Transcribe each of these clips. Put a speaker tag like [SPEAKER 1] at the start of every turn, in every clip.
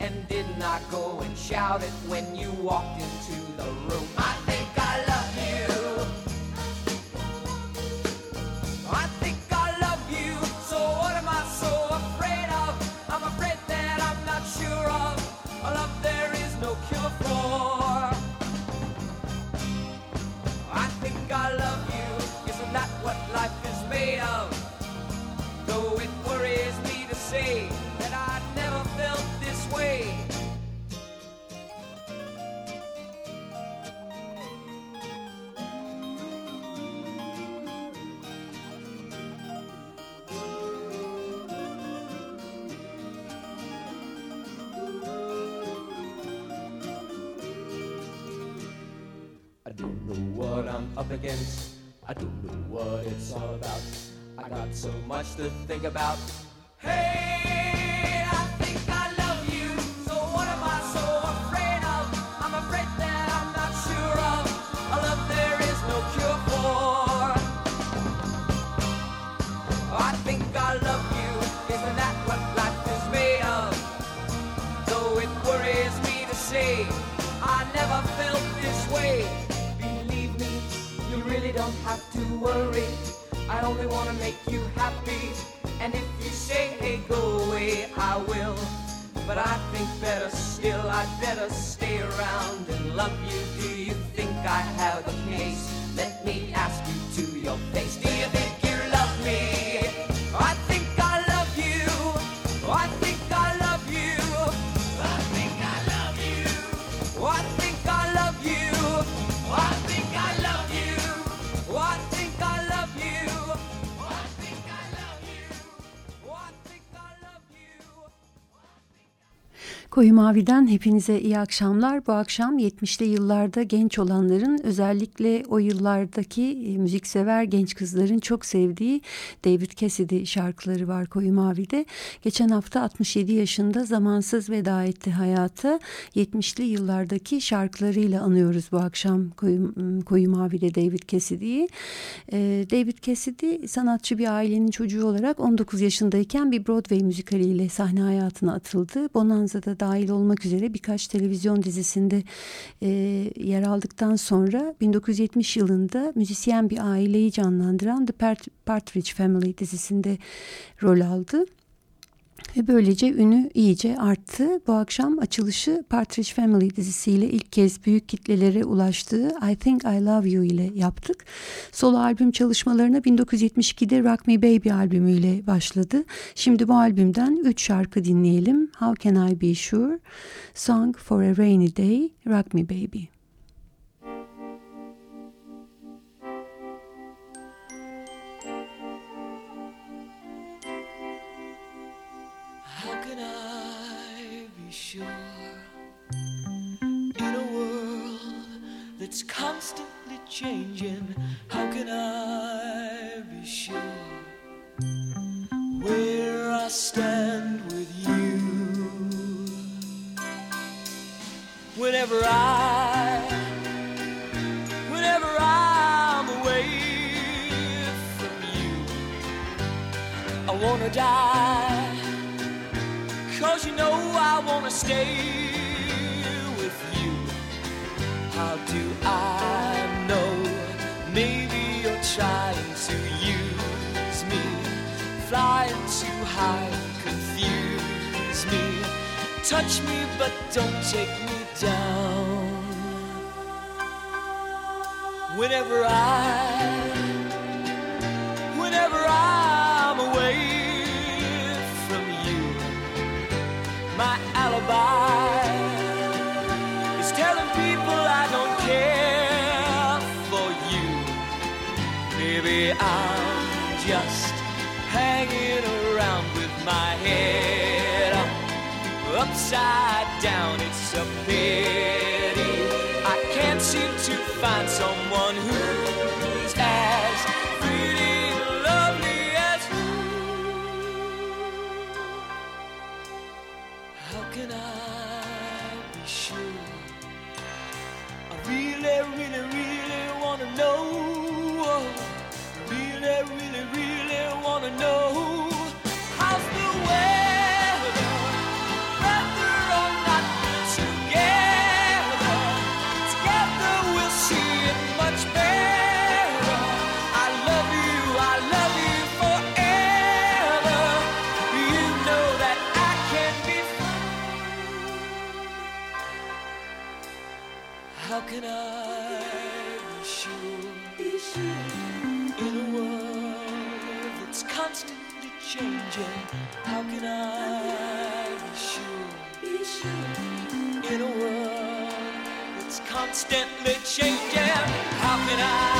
[SPEAKER 1] And did not go and shout it when you walked into the room. I to think about.
[SPEAKER 2] Koyu Mavi'den hepinize iyi akşamlar. Bu akşam 70'li yıllarda genç olanların özellikle o yıllardaki e, müziksever genç kızların çok sevdiği David Cassidy şarkıları var Koyu Mavi'de. Geçen hafta 67 yaşında zamansız veda etti hayata. 70'li yıllardaki şarkılarıyla anıyoruz bu akşam Koyu, Koyu Mavi'de David Cassidy'yi. E, David Cassidy sanatçı bir ailenin çocuğu olarak 19 yaşındayken bir Broadway müzikaliyle sahne hayatına atıldı. Bonanza'da dahil olmak üzere birkaç televizyon dizisinde e, yer aldıktan sonra 1970 yılında müzisyen bir aileyi canlandıran The Partridge Family dizisinde rol aldı. Ve böylece ünü iyice arttı. Bu akşam açılışı Partridge Family dizisiyle ilk kez büyük kitlelere ulaştığı I Think I Love You ile yaptık. Solo albüm çalışmalarına 1972'de Rock Me Baby albümüyle başladı. Şimdi bu albümden 3 şarkı dinleyelim. How Can I Be Sure, Song for a Rainy Day, Rock Me Baby.
[SPEAKER 1] It's constantly changing. How can I be sure where I stand with you? Whenever I, whenever I'm away from you, I wanna die. Cause you know I wanna stay. How do I know? Maybe you're trying to use me, flying too high, confuse me. Touch me, but don't take me down. Whenever I, whenever I'm away from you, my alibi. my head upside down. It's a pity I can't seem to find someone who. constantly changing. How can I?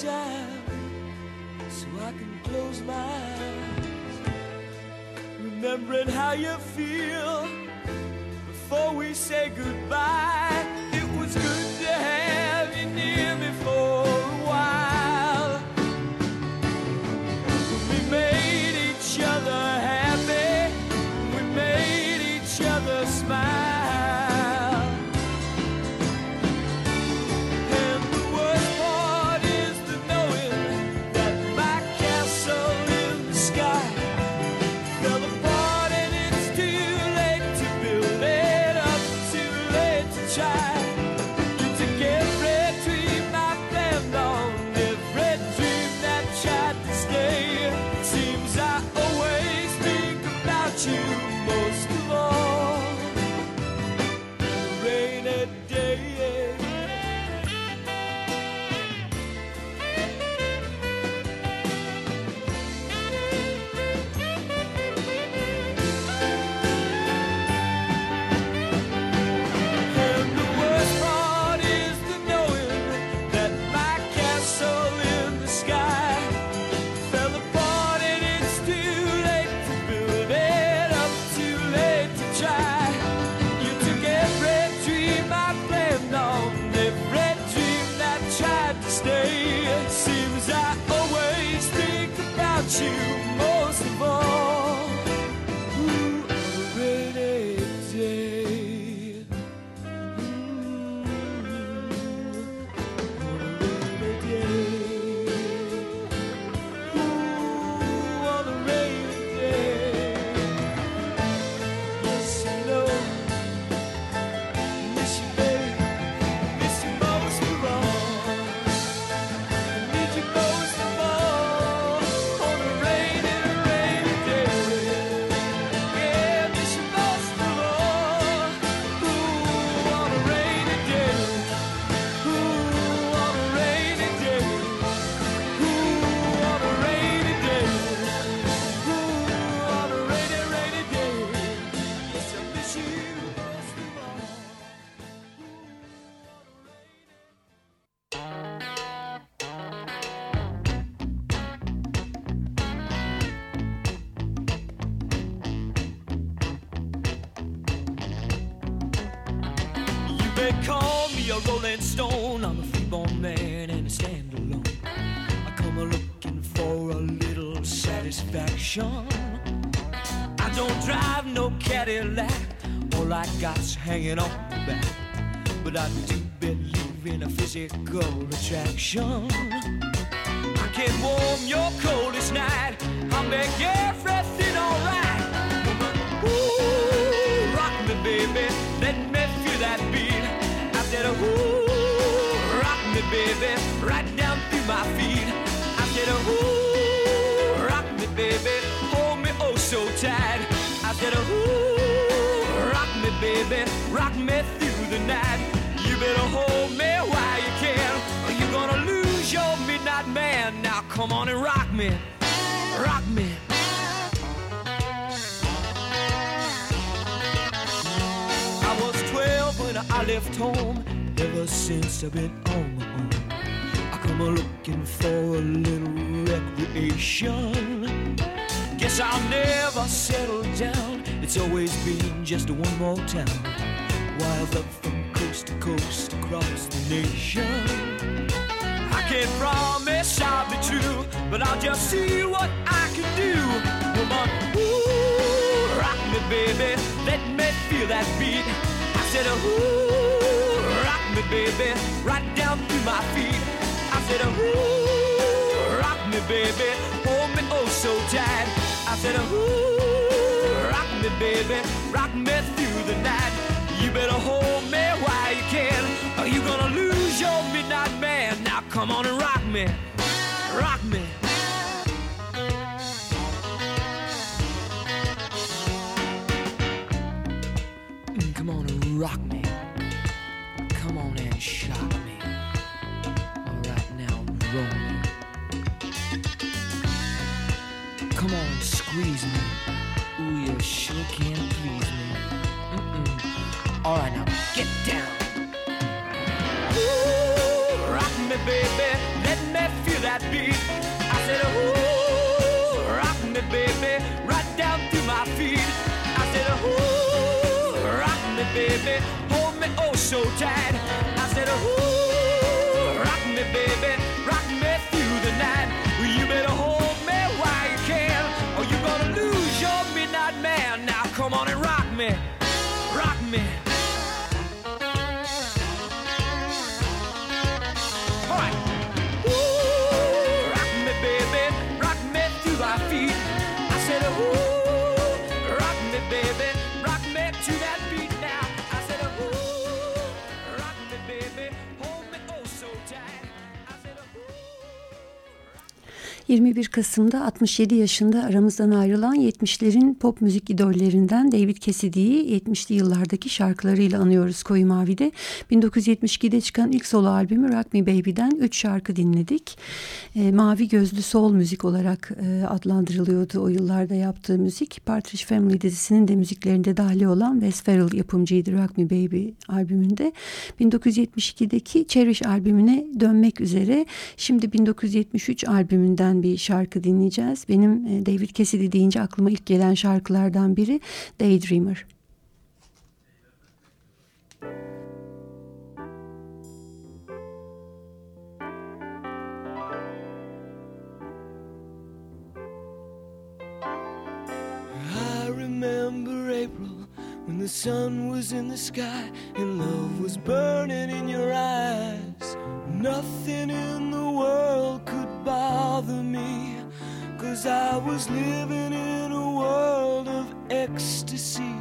[SPEAKER 1] time so I can close my eyes. Remembering how you feel before we say goodbye. stay. It seems I always think about you more. Hanging on the back. But I do believe in a physical attraction. I can warm your coldest night. I'll make everything alright. Ooh, rock me, baby. Let me feel that beat. I said, ooh, rock me, baby. Right down through my feet. I said, ooh, rock me, baby. Hold me oh so tight. I said, ooh, baby rock me through the night. You better hold me while you can, or you're gonna lose your midnight man. Now come on and rock me, rock me. I was 12 when I left home. Ever since I've been on my own, I come a looking for a little recreation. Guess I'll never settle down. It's always been just one more town wild up from coast to coast across the nation. I can't promise I'll be true, but I'll just see what I can do. Come on, ooh, rock me, baby, let me feel that beat. I said, ooh, rock me, baby, right down through my feet. I said, ooh, rock me, baby, hold me oh so tight. I said, ooh, rock me, baby, rock me through the night. You better hold me while you can, or you gonna lose your midnight man. Now come on and rock me, rock me. Mm, come on and rock me. Alright, now get down. Ooh, rock me, baby. Let me feel that beat. I said, ooh, rock me, baby. Right down to my feet. I said, ooh, rock me, baby. Hold me oh so tight. I said, ooh,
[SPEAKER 2] 21 Kasım'da 67 yaşında aramızdan ayrılan 70'lerin pop müzik idollerinden David Cassidy'yi 70'li yıllardaki şarkılarıyla anıyoruz Koyu Mavi'de. 1972'de çıkan ilk solo albümü Rock Me Baby'den 3 şarkı dinledik. E, mavi gözlü soul müzik olarak e, adlandırılıyordu o yıllarda yaptığı müzik. Partridge Family dizisinin de müziklerinde dahil olan Wes Farrell yapımcıydı Rock Me Baby albümünde. 1972'deki Cherish albümüne dönmek üzere şimdi 1973 albümünden bir şarkı dinleyeceğiz. Benim e, David Cassidy deyince aklıma ilk gelen şarkılardan biri Daydreamer.
[SPEAKER 1] the sun was in the sky and love was burning in your eyes. Nothing in the world I was living in a world of ecstasy.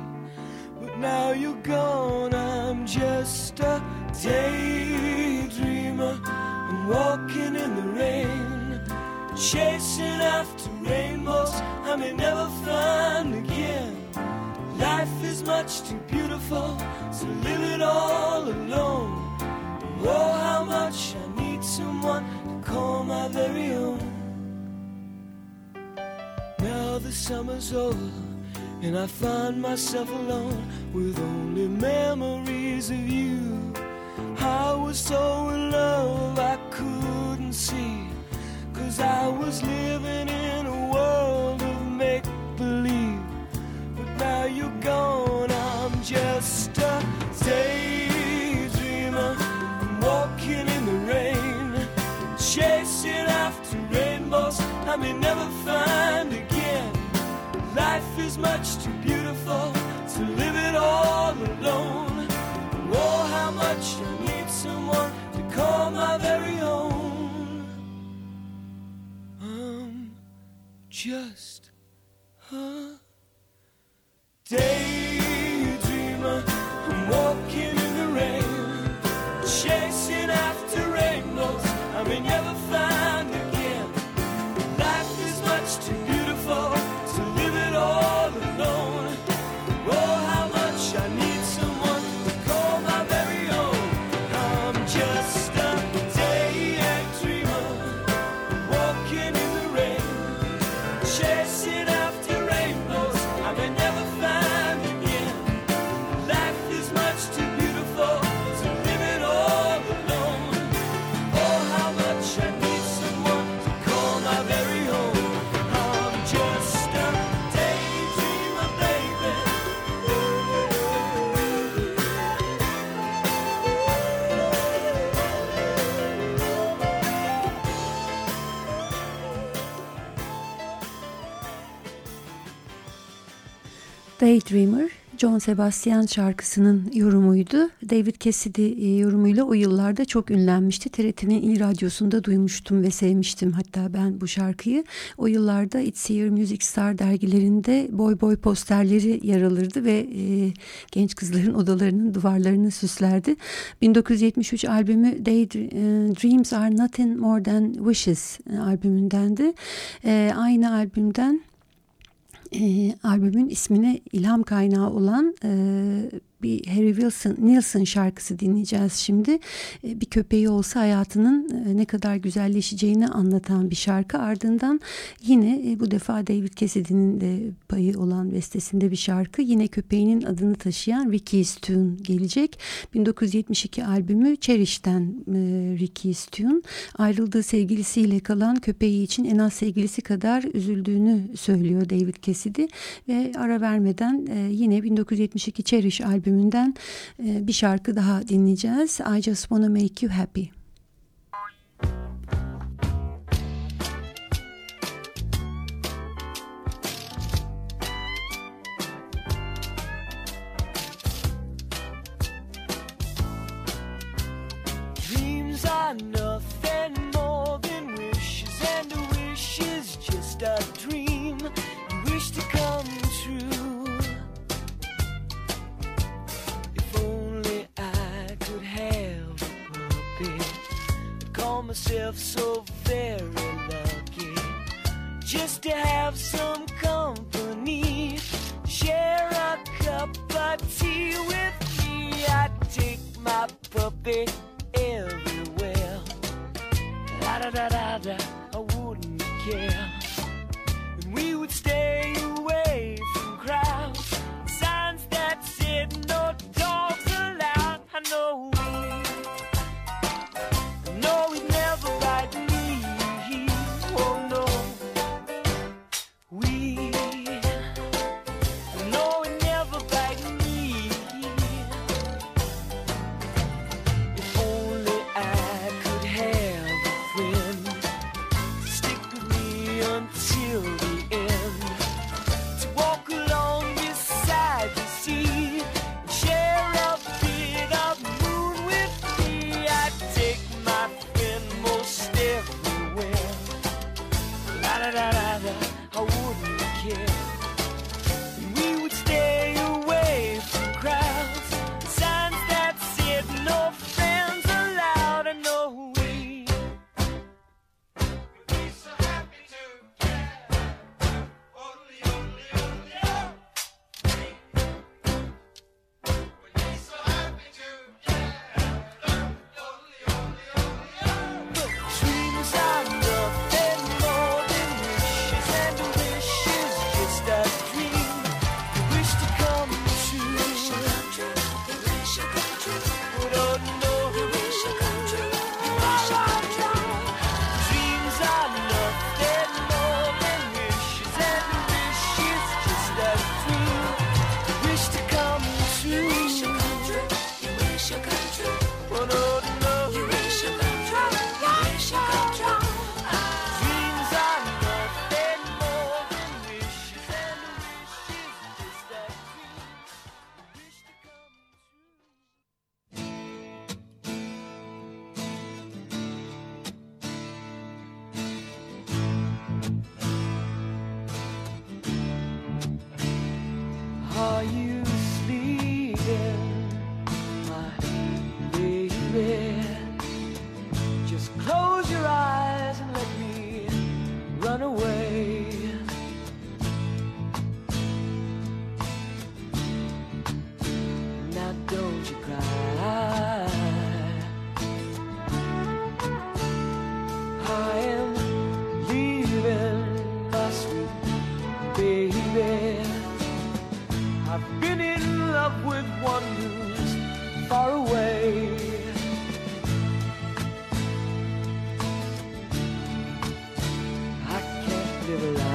[SPEAKER 1] But now you're gone, I'm just a daydreamer. I'm walking in the rain, chasing after rainbows I may never find again. Life is much too beautiful to live it all alone. Oh, how much I need someone to call my very own. Now the summer's over, and I find myself alone with only memories of you. I was so in love I couldn't see, cause I was living in a world of make believe. But now you're gone, I'm just a daydreamer. I'm walking in the rain, chasing after rainbows I may never find again. Life is much too beautiful to live it all alone. Oh, how much I need someone to call my very own. I'm just a daydreamer. Walking Daydreamer,
[SPEAKER 2] John Sebastian şarkısının yorumuydu. David Cassidy e, yorumuyla o yıllarda çok ünlenmişti. TRT'nin il radyosunda duymuştum ve sevmiştim hatta ben bu şarkıyı. O yıllarda It's Here Music Star dergilerinde boy boy posterleri yer alırdı ve e, genç kızların odalarının duvarlarını süslerdi. 1973 albümü Day Dreams Are Nothing More Than Wishes e, albümündendi. E, aynı albümden e, albümün ismine ilham kaynağı olan e, bir Harry Wilson Nilsson şarkısı dinleyeceğiz şimdi. E, bir köpeği olsa hayatının e, ne kadar güzelleşeceğini anlatan bir şarkı. Ardından yine e, bu defa David Cassidy'nin de payı olan bestesinde bir şarkı. Yine köpeğinin adını taşıyan Ricky's Tune gelecek. 1972 albümü Cherish'ten Ricky's Tune. Ayrıldığı sevgilisiyle kalan köpeği için en az sevgilisi kadar üzüldüğünü söylüyor David Cassidy. Ve ara vermeden yine 1972 Cherish albümünden bir şarkı daha dinleyeceğiz. I Just Wanna Make You Happy.
[SPEAKER 1] give a love.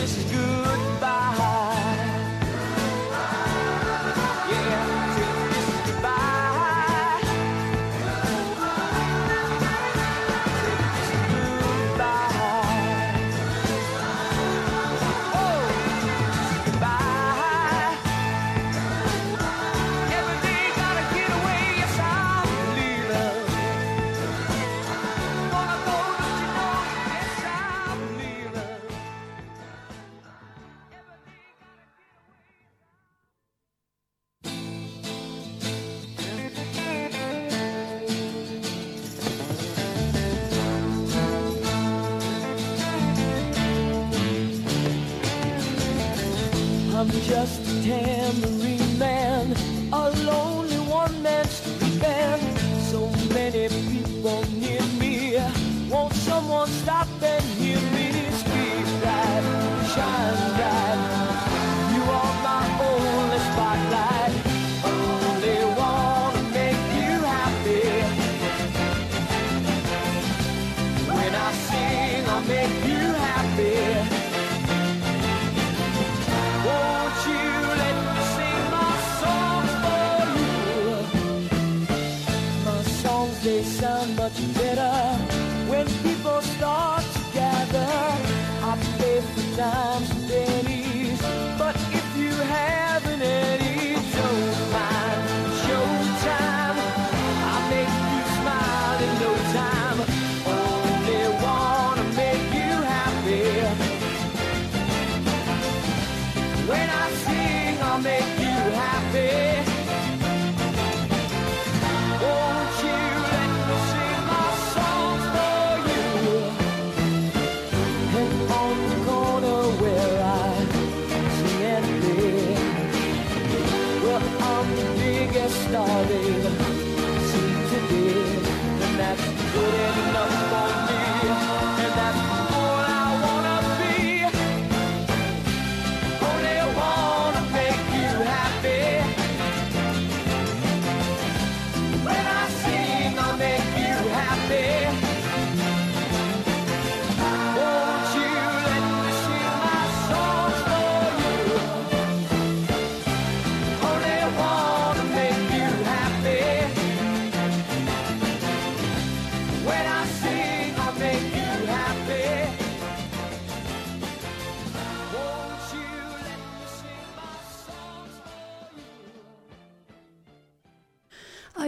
[SPEAKER 1] just as good.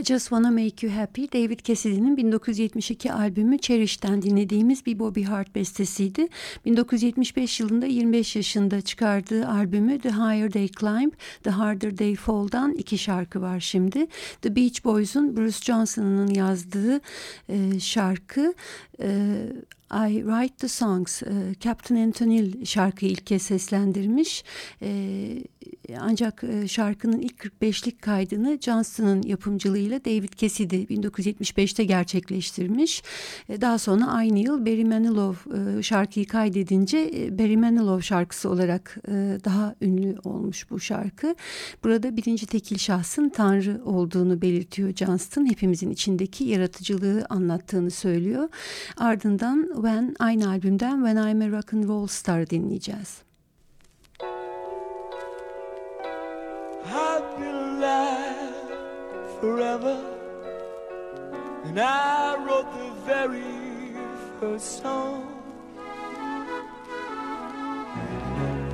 [SPEAKER 1] I
[SPEAKER 2] Just Wanna Make You Happy, David Cassidy'nin 1972 albümü Cherish'ten dinlediğimiz bir Bobby Hart bestesiydi. 1975 yılında 25 yaşında çıkardığı albümü The Higher They Climb, The Harder They Fall'dan iki şarkı var şimdi. The Beach Boys'un Bruce Johnson'ın yazdığı e, şarkı e, I Write the Songs, e, Captain Antonil şarkıyı ilke seslendirmiş. E, e, ancak e, şarkının ilk 45'lik kaydını Johnston'ın yapımcılığıyla David Cassidy 1975'te gerçekleştirmiş. E, daha sonra aynı yıl Barry Manilow şarkıyı kaydedince Barry Manilow şarkısı olarak daha ünlü olmuş bu şarkı. Burada birinci tekil şahsın Tanrı olduğunu belirtiyor Johnston. Hepimizin içindeki yaratıcılığı anlattığını söylüyor. Ardından When aynı albümden When I'm a Rock and Roll Star dinleyeceğiz.
[SPEAKER 1] forever. And I wrote the very first song.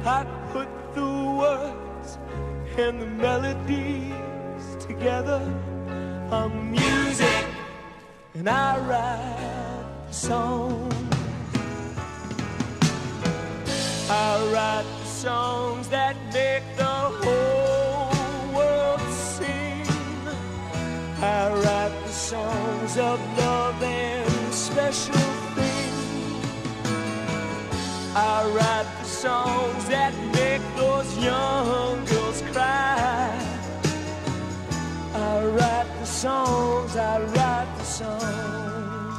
[SPEAKER 1] I put the words and the melodies together on music, and I write the songs. I write the songs that make the whole I write the songs of love and special things. I write the songs that make those young girls cry. I write the songs, I write the songs.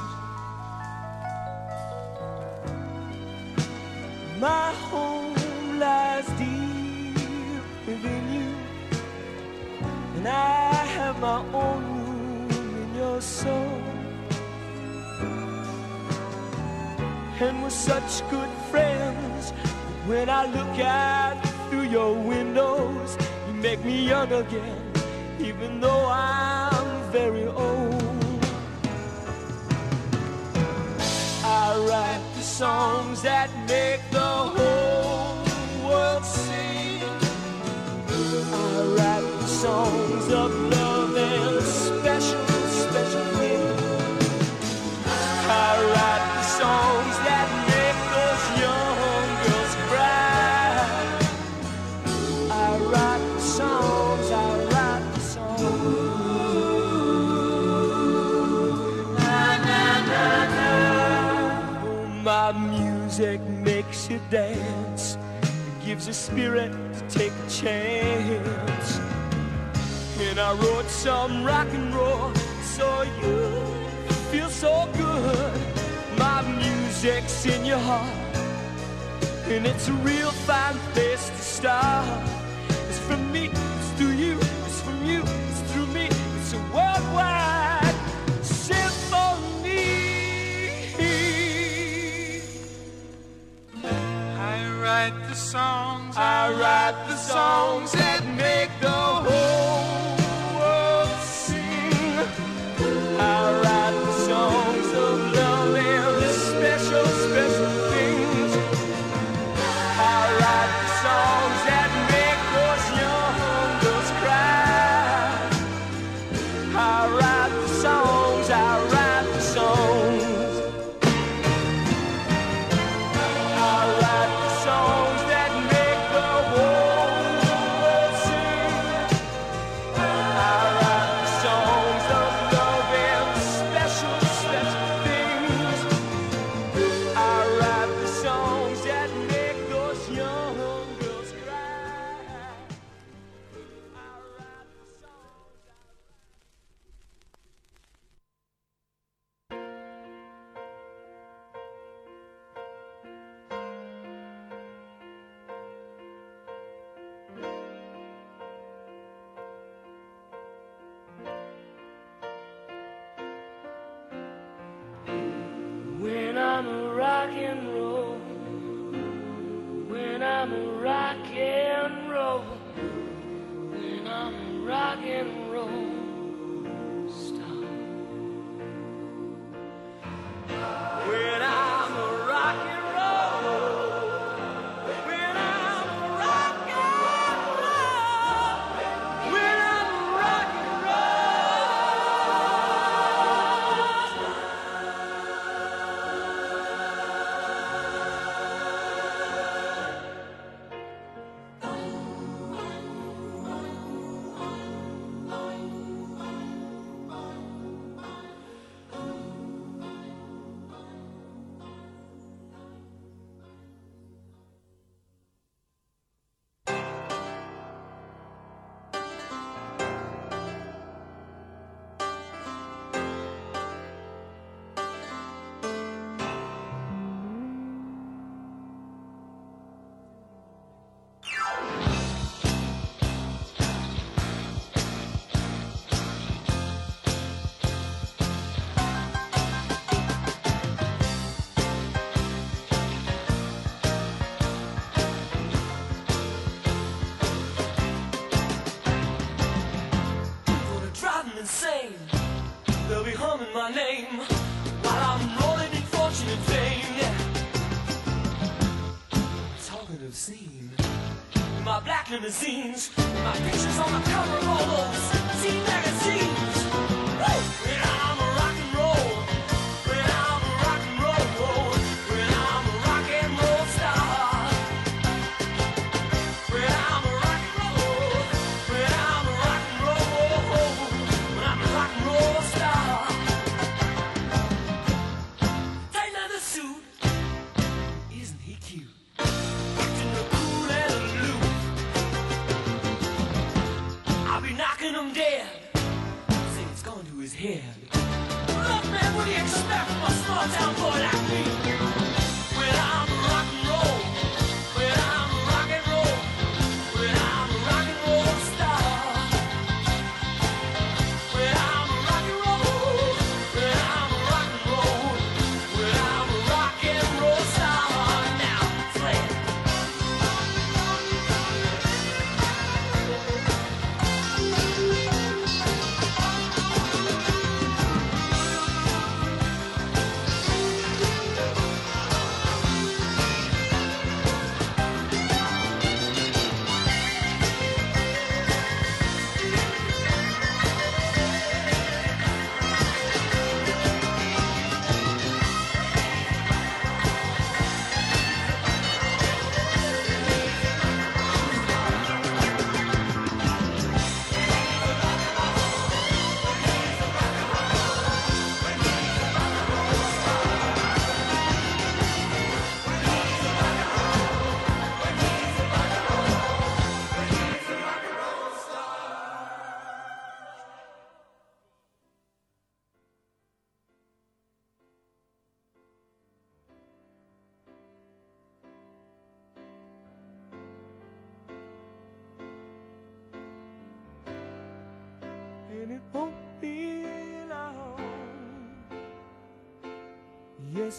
[SPEAKER 1] My home lies deep within you, and I have my own room in your soul. And we're such good friends. When I look out through your windows, you make me young again, even though I'm very old. I write the songs that make the whole world sing. I write the songs of you dance. It gives you spirit to take a chance. And I wrote some rock and roll so you feel so good. My music's in your heart, and it's a real fine place to start. It's from me,
[SPEAKER 3] write the songs,
[SPEAKER 1] I write the songs that make the whole magazines. My picture's on the cover of all the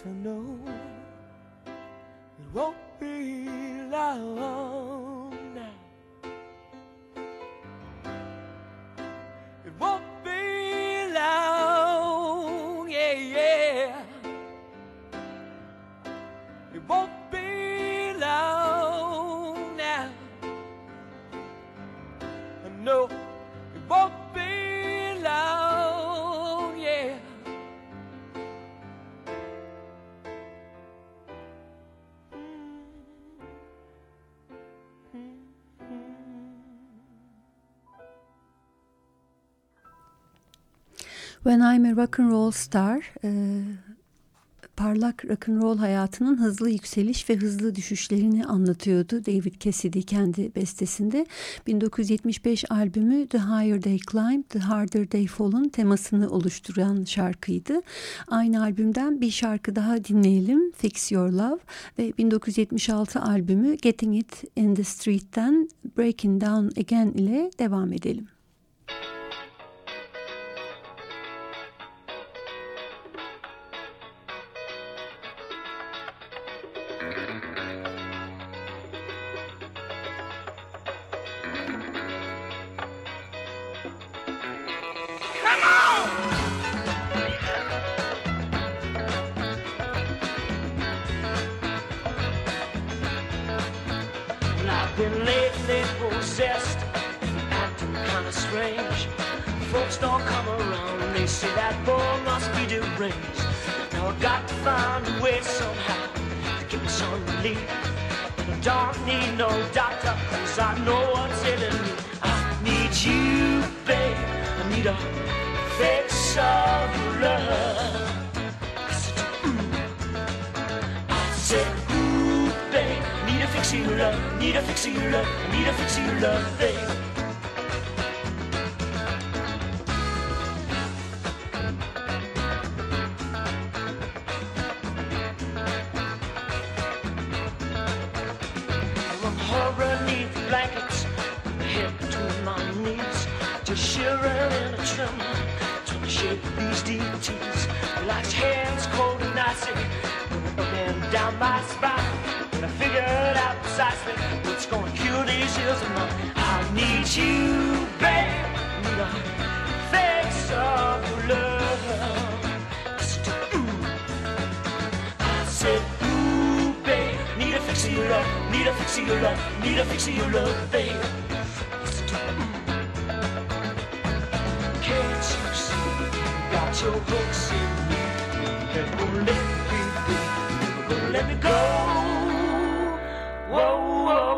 [SPEAKER 1] I know it won't be long.
[SPEAKER 2] When I'm a Rock'n'Roll Star e, parlak rock'n'roll hayatının hızlı yükseliş ve hızlı düşüşlerini anlatıyordu David Cassidy kendi bestesinde. 1975 albümü The Higher They Climb, The Harder They Fall'ın temasını oluşturan şarkıydı. Aynı albümden bir şarkı daha dinleyelim Fix Your Love ve 1976 albümü Getting It in the Street'ten Breaking Down Again ile devam edelim.
[SPEAKER 1] Need a fixie your love, need a fixie your love, babe. Can't you see? Got your hooks in me. Never gonna let me be. Never gonna let me go. Whoa, whoa.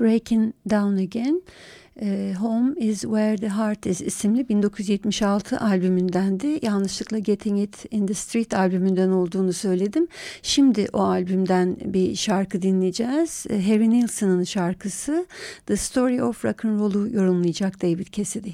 [SPEAKER 1] Breaking Down Again. E, Home is Where the Heart is isimli 1976 albümündendi. Yanlışlıkla Getting It in the Street albümünden olduğunu söyledim. Şimdi o albümden bir şarkı dinleyeceğiz. E, Harry Nilsson'ın şarkısı The Story of Rock and Roll'u yorumlayacak David Cassidy.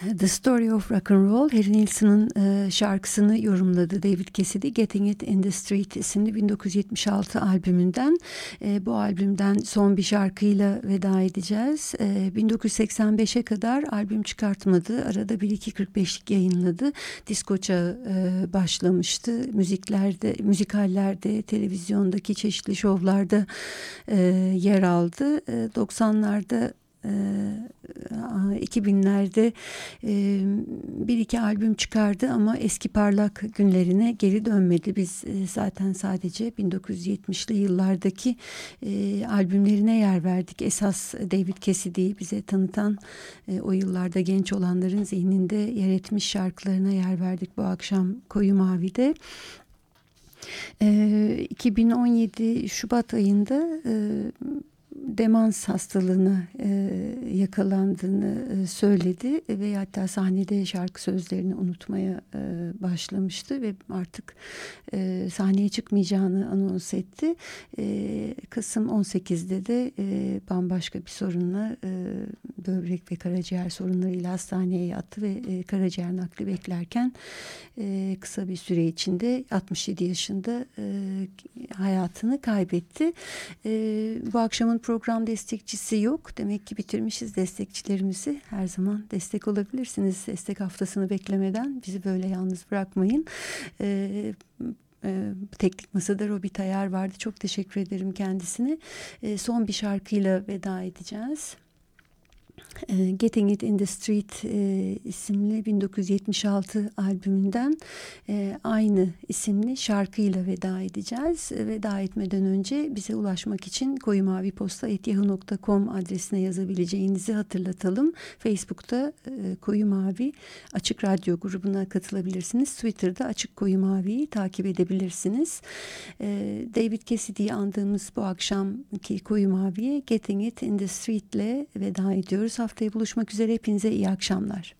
[SPEAKER 2] The Story of Rock and Roll, Harry Nilsson'ın e, şarkısını yorumladı David Cassidy. Getting It in the Street isimli 1976 albümünden. E, bu albümden son bir şarkıyla veda edeceğiz. E, 1985'e kadar albüm çıkartmadı. Arada 1-2-45'lik yayınladı. Disko çağı e, başlamıştı. Müziklerde, müzikallerde, televizyondaki çeşitli şovlarda e, yer aldı. E, 90'larda 2000'lerde e, bir iki albüm çıkardı ama eski parlak günlerine geri dönmedi. Biz e, zaten sadece 1970'li yıllardaki e, albümlerine yer verdik. Esas David Cassidy'yi bize tanıtan o yıllarda genç olanların zihninde yer etmiş şarkılarına yer verdik bu akşam Koyu Mavi'de. 2017 Şubat ayında demans hastalığına e, yakalandığını e, söyledi ve hatta sahnede şarkı sözlerini unutmaya e, başlamıştı ve artık e, sahneye çıkmayacağını anons etti. E, Kasım 18'de de e, bambaşka bir sorunla e, böbrek ve karaciğer sorunlarıyla hastaneye yattı ve e, karaciğer nakli beklerken e, kısa bir süre içinde 67 yaşında e, hayatını kaybetti. E, bu akşamın program destekçisi yok. Demek ki bitirmişiz destekçilerimizi. Her zaman destek olabilirsiniz. Destek haftasını beklemeden bizi böyle yalnız bırakmayın. Ee, e, teknik masada Robi Tayar vardı. Çok teşekkür ederim kendisine. E, son bir şarkıyla veda edeceğiz. Ee, Getting It in the Street e, isimli 1976 albümünden e, aynı isimli şarkıyla veda edeceğiz. E, veda etmeden önce bize ulaşmak için koyumaviposta.yahoo.com adresine yazabileceğinizi hatırlatalım. Facebook'ta e, Koyu Mavi Açık Radyo grubuna katılabilirsiniz. Twitter'da Açık Koyu Mavi'yi takip edebilirsiniz. E, David Cassidy'yi andığımız bu akşamki Koyu Mavi'ye Getting It in the Street ile veda ediyoruz haftaya buluşmak üzere. Hepinize iyi akşamlar.